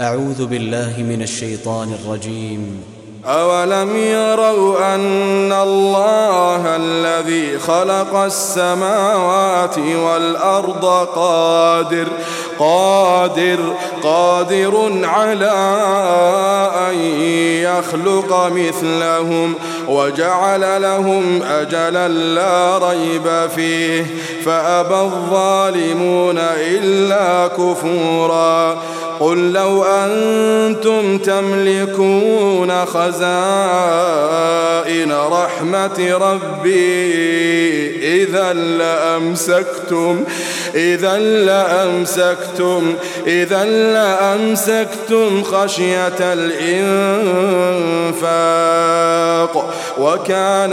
أعوذ بالله من الشيطان الرجيم. أولم يروا أن الله الذي خلق السماوات والأرض قادر قادر قادر على أن يخلق مثلهم وجعل لهم أجلا لا ريب فيه فأبى الظالمون إلا كفورا. قل لو أنتم تملكون خزائن رحمة ربي إذا لأمسكتم إذا لأمسكتم إذا لأمسكتم خشية الإنفاق وكان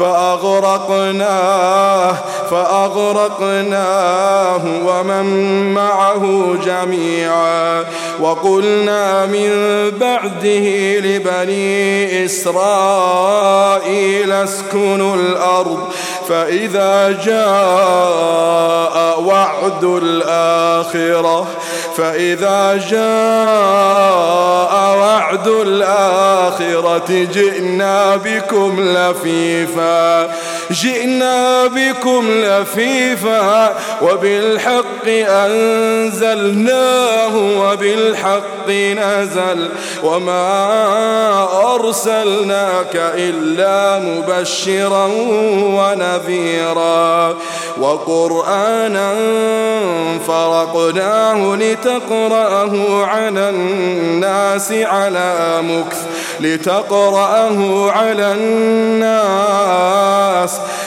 فأغرقناه فأغرقناه ومن معه جميعا. وقلنا من بعده لبني إسرائيل اسكنوا الأرض فإذا جاء وعد الآخرة فإذا جاء وعد الآخرة جئنا بكم لفيفا جئنا بكم لفيفا وبالحق أنزلناه وبالحق نزل وما أرسلناك إلا مبشرا ونذيرا. وقرآنا فرقناه لتقرأه على الناس على مكث لتقرأه على الناس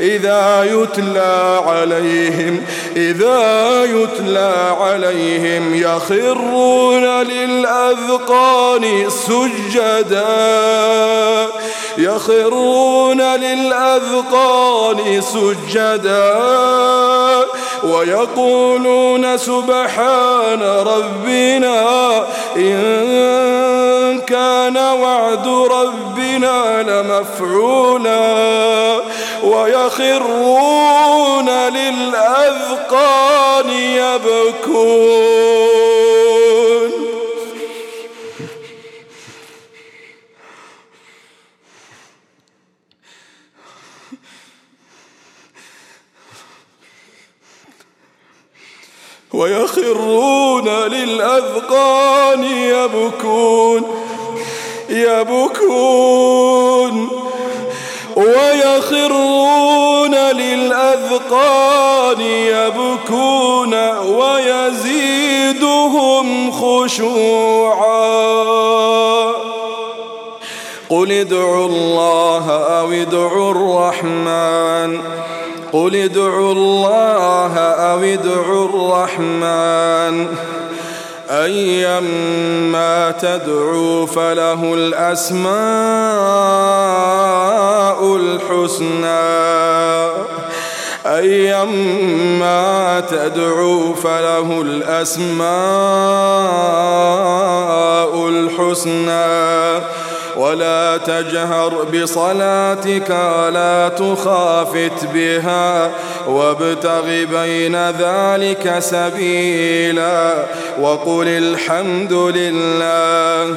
إذا يتلى عليهم إذا يتلى عليهم يخرون للأذقان سجدا. يخرون للأذقان سجدا. ويقولون سبحان ربنا إن كان وعد ربنا لمفعولا. ويخرون للأذقان يبكون. ويخرون للأذقان يبكون. يبكون. ويخرون للأذقان يبكون ويزيدهم خشوعا. قل ادعوا الله أو ادعوا الرحمن. قل ادعوا الله أو ادعوا الرحمن. أيما تدعوا فله الأسماء الحسنى. أيما تدعوا فله الأسماء الحسنى. ولا تجهر بصلاتك ولا تخافت بها وابتغ بين ذلك سبيلا وقل الحمد لله